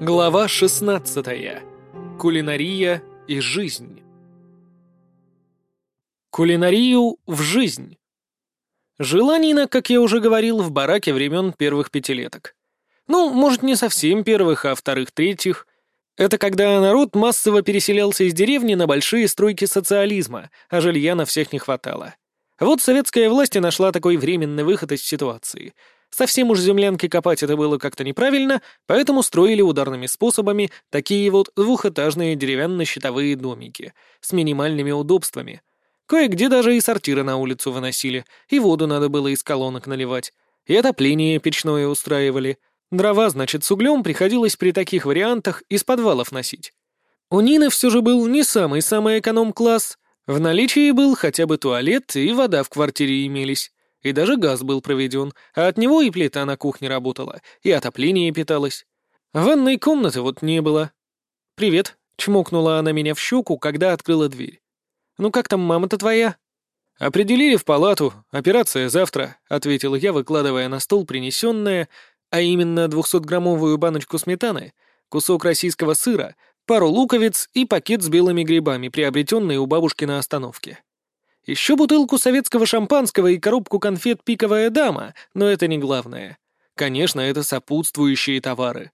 Глава 16. Кулинария и жизнь. Кулинарию в жизнь. Жила Нина, как я уже говорил, в бараке времен первых пятилеток. Ну, может, не совсем первых, а вторых-третьих. Это когда народ массово переселялся из деревни на большие стройки социализма, а жилья на всех не хватало. Вот советская власть и нашла такой временный выход из ситуации. Совсем уж землянки копать это было как-то неправильно, поэтому строили ударными способами такие вот двухэтажные деревянно-щитовые домики с минимальными удобствами. Кое-где даже и сортиры на улицу выносили, и воду надо было из колонок наливать, и отопление печное устраивали. Дрова, значит, с углем приходилось при таких вариантах из подвалов носить. У Нины все же был не самый-самый эконом-класс — в наличии был хотя бы туалет, и вода в квартире имелись. И даже газ был проведен, а от него и плита на кухне работала, и отопление питалось. Ванной комнаты вот не было. «Привет», — чмокнула она меня в щеку, когда открыла дверь. «Ну как там мама-то твоя?» «Определили в палату. Операция завтра», — ответил я, выкладывая на стол принесенное, а именно 200-граммовую баночку сметаны, кусок российского сыра, пару луковиц и пакет с белыми грибами, приобретенные у бабушки на остановке. Еще бутылку советского шампанского и коробку конфет «Пиковая дама», но это не главное. Конечно, это сопутствующие товары.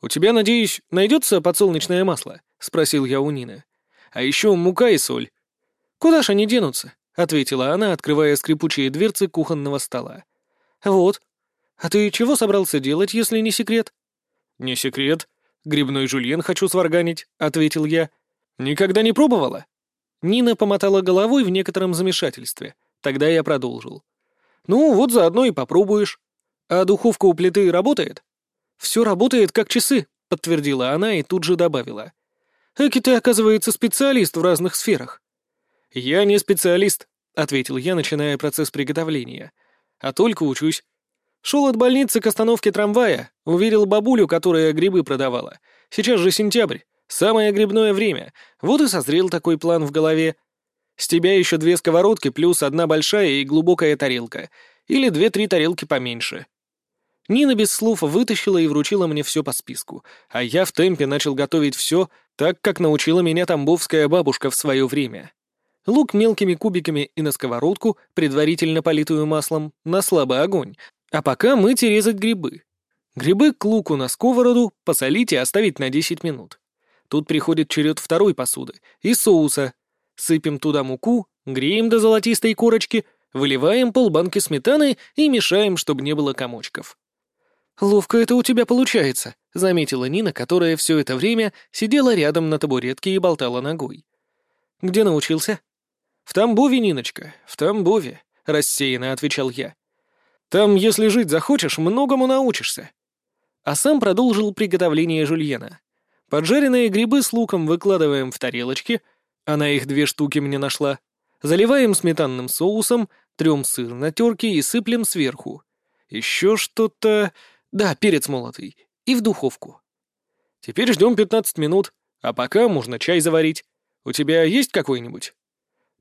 «У тебя, надеюсь, найдется подсолнечное масло?» — спросил я у Нины. «А еще мука и соль». «Куда ж они денутся?» — ответила она, открывая скрипучие дверцы кухонного стола. «Вот. А ты чего собрался делать, если не секрет?» «Не секрет», «Грибной жульен хочу сварганить», — ответил я. «Никогда не пробовала?» Нина помотала головой в некотором замешательстве. Тогда я продолжил. «Ну, вот заодно и попробуешь. А духовка у плиты работает?» «Все работает как часы», — подтвердила она и тут же добавила. «Эки ты, оказывается, специалист в разных сферах». «Я не специалист», — ответил я, начиная процесс приготовления. «А только учусь. Шел от больницы к остановке трамвая, увидел бабулю, которая грибы продавала. Сейчас же сентябрь, самое грибное время, вот и созрел такой план в голове. С тебя еще две сковородки плюс одна большая и глубокая тарелка, или две-три тарелки поменьше. Нина без слов вытащила и вручила мне все по списку, а я в темпе начал готовить все так, как научила меня тамбовская бабушка в свое время. Лук мелкими кубиками и на сковородку, предварительно политую маслом, на слабый огонь, а пока мыть и резать грибы. Грибы к луку на сковороду посолить и оставить на 10 минут. Тут приходит черед второй посуды и соуса. Сыпем туда муку, греем до золотистой корочки, выливаем полбанки сметаны и мешаем, чтобы не было комочков. «Ловко это у тебя получается», — заметила Нина, которая все это время сидела рядом на табуретке и болтала ногой. «Где научился?» «В Тамбове, Ниночка, в Тамбове», — рассеянно отвечал я. Там, если жить захочешь, многому научишься». А сам продолжил приготовление жульена. Поджаренные грибы с луком выкладываем в тарелочки, она их две штуки мне нашла, заливаем сметанным соусом, трем сыр на терке и сыплем сверху. Еще что-то... Да, перец молотый. И в духовку. Теперь ждем 15 минут, а пока можно чай заварить. У тебя есть какой-нибудь?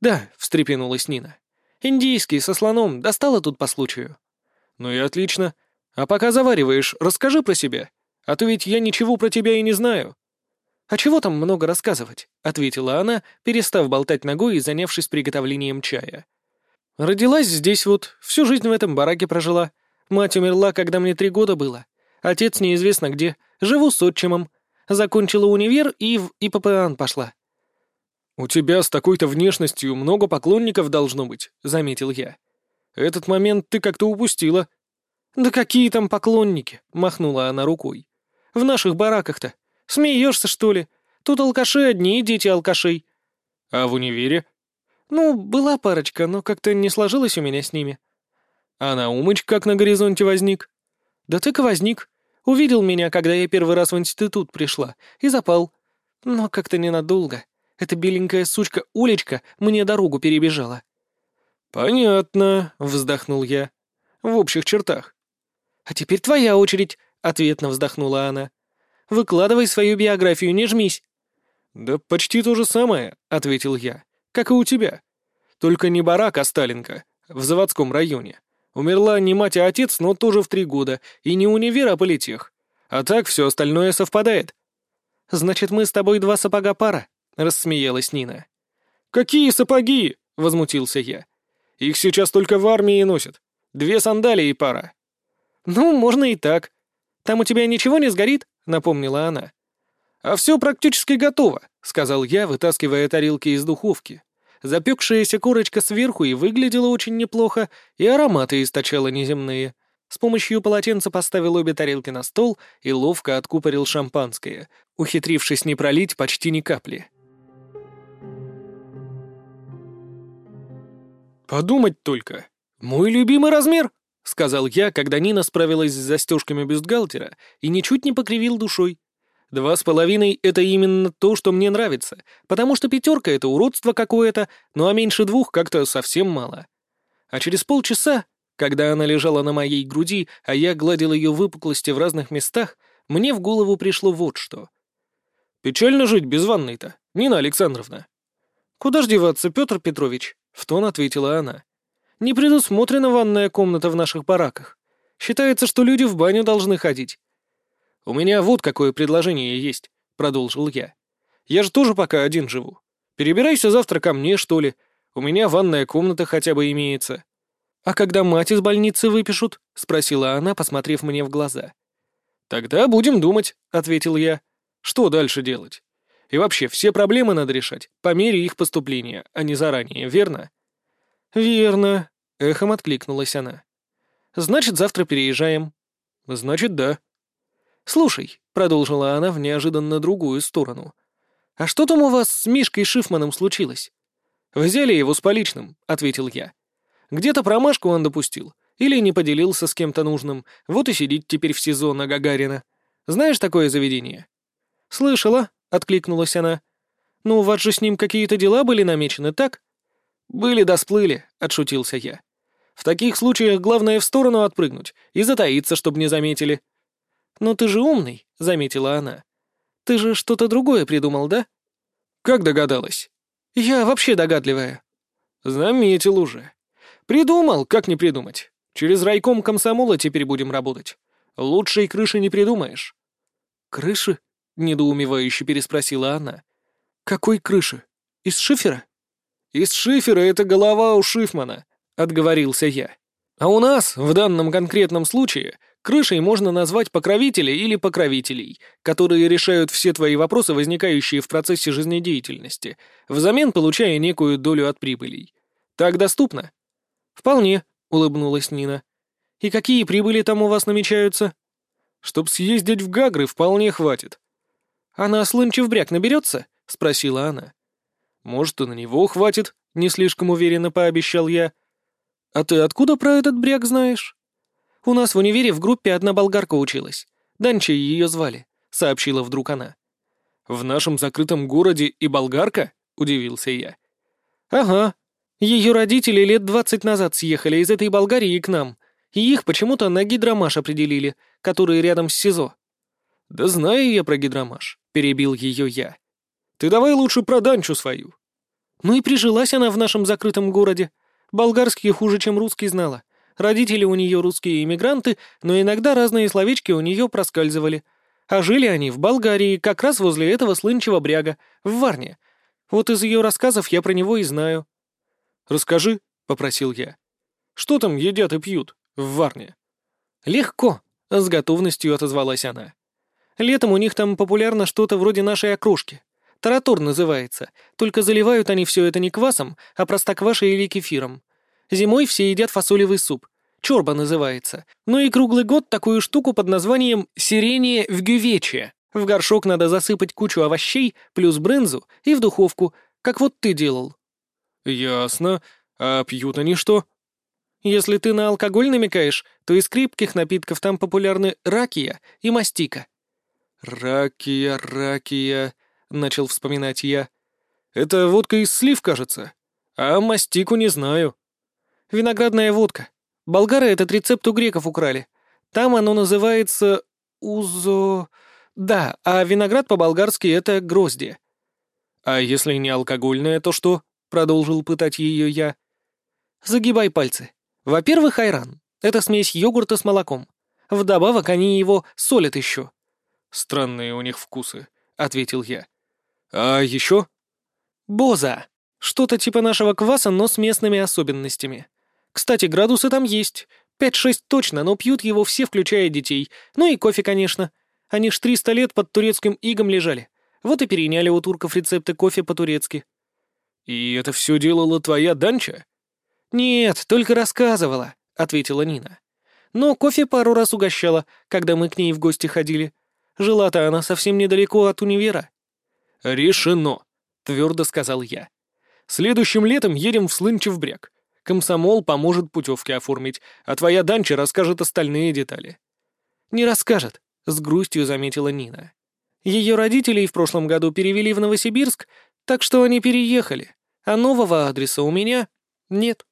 Да, встрепенулась Нина. Индийский, со слоном, достала тут по случаю. «Ну и отлично. А пока завариваешь, расскажи про себя. А то ведь я ничего про тебя и не знаю». «А чего там много рассказывать?» — ответила она, перестав болтать ногой и занявшись приготовлением чая. «Родилась здесь вот, всю жизнь в этом бараке прожила. Мать умерла, когда мне три года было. Отец неизвестно где. Живу с отчимом. Закончила универ и в ИППАН пошла». «У тебя с такой-то внешностью много поклонников должно быть», — заметил я. Этот момент ты как-то упустила». «Да какие там поклонники?» — махнула она рукой. «В наших бараках-то. Смеешься, что ли? Тут алкаши одни, дети алкашей». «А в универе?» «Ну, была парочка, но как-то не сложилось у меня с ними». «А Наумыч как на горизонте возник?» «Да так и возник. Увидел меня, когда я первый раз в институт пришла, и запал. Но как-то ненадолго. Эта беленькая сучка Улечка мне дорогу перебежала». «Понятно», — вздохнул я. «В общих чертах». «А теперь твоя очередь», — ответно вздохнула она. «Выкладывай свою биографию, не жмись». «Да почти то же самое», — ответил я, — «как и у тебя. Только не барак, а Сталинка, в заводском районе. Умерла не мать, а отец, но тоже в три года, и не универ, а политех. А так все остальное совпадает. «Значит, мы с тобой два сапога пара», — рассмеялась Нина. «Какие сапоги?» — возмутился я. «Их сейчас только в армии носят. Две сандалии пара». «Ну, можно и так. Там у тебя ничего не сгорит?» — напомнила она. «А все практически готово», — сказал я, вытаскивая тарелки из духовки. Запекшаяся корочка сверху и выглядела очень неплохо, и ароматы источала неземные. С помощью полотенца поставил обе тарелки на стол и ловко откупорил шампанское, ухитрившись не пролить почти ни капли. «Подумать только! Мой любимый размер!» — сказал я, когда Нина справилась с застежками бюстгальтера и ничуть не покривил душой. «Два с половиной — это именно то, что мне нравится, потому что пятерка — это уродство какое-то, ну а меньше двух как-то совсем мало. А через полчаса когда она лежала на моей груди, а я гладил ее выпуклости в разных местах, мне в голову пришло вот что. «Печально жить без ванной-то, Нина Александровна». «Куда ж деваться, Петр Петрович?» — в тон ответила она. «Не предусмотрена ванная комната в наших бараках. Считается, что люди в баню должны ходить». «У меня вот какое предложение есть», — продолжил я. «Я же тоже пока один живу. Перебирайся завтра ко мне, что ли. У меня ванная комната хотя бы имеется. «А когда мать из больницы выпишут?» — спросила она, посмотрев мне в глаза. «Тогда будем думать», — ответил я. «Что дальше делать? И вообще, все проблемы надо решать по мере их поступления, а не заранее, верно?» «Верно», — эхом откликнулась она. «Значит, завтра переезжаем». «Значит, да». «Слушай», — продолжила она в неожиданно другую сторону, «а что там у вас с Мишкой Шифманом случилось?» «Взяли его с поличным», — ответил я. Где-то промашку он допустил. Или не поделился с кем-то нужным. Вот и сидит теперь в СИЗО на Гагарина. Знаешь такое заведение?» «Слышала», — откликнулась она. «Ну, у вас же с ним какие-то дела были намечены, так?» «Были да сплыли», — отшутился я. «В таких случаях главное в сторону отпрыгнуть и затаиться, чтобы не заметили». «Но ты же умный», — заметила она. «Ты же что-то другое придумал, да?» «Как догадалась?» «Я вообще догадливая». «Заметил уже. Придумал, как не придумать. Через райком комсомола теперь будем работать. Лучшей крыши не придумаешь». «Крыши?» — недоумевающе переспросила она. «Какой крыши? Из шифера?» «Из шифера это голова у Шифмана», — отговорился я. «А у нас, в данном конкретном случае, крышей можно назвать покровителя или покровителей, которые решают все твои вопросы, возникающие в процессе жизнедеятельности, взамен получая некую долю от прибылей. Так доступно?» «Вполне», — улыбнулась Нина. «И какие прибыли там у вас намечаются?» «Чтоб съездить в Гагры, вполне хватит». «А на Слынчев-бряк наберется?» — спросила она. «Может, и на него хватит», — не слишком уверенно пообещал я. «А ты откуда про этот бряк знаешь?» «У нас в универе в группе одна болгарка училась. Данча ее звали», — сообщила вдруг она. «В нашем закрытом городе и болгарка?» — удивился я. «Ага», ее родители лет двадцать назад съехали из этой Болгарии к нам, и их почему-то на гидромаш определили, который рядом с СИЗО». «Да знаю я про гидромаш», — перебил ее я. «Ты давай лучше про Данчу свою». Ну и прижилась она в нашем закрытом городе. Болгарский хуже, чем русский знала. Родители у нее русские иммигранты, но иногда разные словечки у нее проскальзывали. А жили они в Болгарии, как раз возле этого слынчего бряга, в Варне. Вот из ее рассказов я про него и знаю. «Расскажи», — попросил я. «Что там едят и пьют в Варне?» «Легко», — с готовностью отозвалась она. «Летом у них там популярно что-то вроде нашей окружки. Таратор называется, только заливают они все это не квасом, а простоквашей или кефиром. Зимой все едят фасолевый суп. Чорба называется. Ну и круглый год такую штуку под названием «сирение в гювече». В горшок надо засыпать кучу овощей, плюс брынзу, и в духовку, как вот ты делал. «Ясно. А пьют они что?» «Если ты на алкоголь намекаешь, то из крепких напитков там популярны ракия и мастика». «Ракия, ракия», — начал вспоминать я. «Это водка из слив, кажется. А мастику не знаю». «Виноградная водка. Болгары этот рецепт у греков украли. Там оно называется узо... Да, а виноград по-болгарски — это грозди». «А если не алкогольное, то что?» продолжил пытать ее я. «Загибай пальцы. Во-первых, айран. Это смесь йогурта с молоком. Вдобавок они его солят еще». «Странные у них вкусы», — ответил я. «А еще?» «Боза. Что-то типа нашего кваса, но с местными особенностями. Кстати, градусы там есть. Пять-шесть точно, но пьют его все, включая детей. Ну и кофе, конечно. Они ж триста лет под турецким игом лежали. Вот и переняли у турков рецепты кофе по-турецки». «И это все делала твоя Данча?» «Нет, только рассказывала», — ответила Нина. «Но кофе пару раз угощала, когда мы к ней в гости ходили. Жила-то она совсем недалеко от универа». «Решено», — твердо сказал я. «Следующим летом едем в Слынчев-Бряг. Комсомол поможет путевки оформить, а твоя Данча расскажет остальные детали». «Не расскажет», — с грустью заметила Нина. «Ее родителей в прошлом году перевели в Новосибирск, так что они переехали, а нового адреса у меня нет».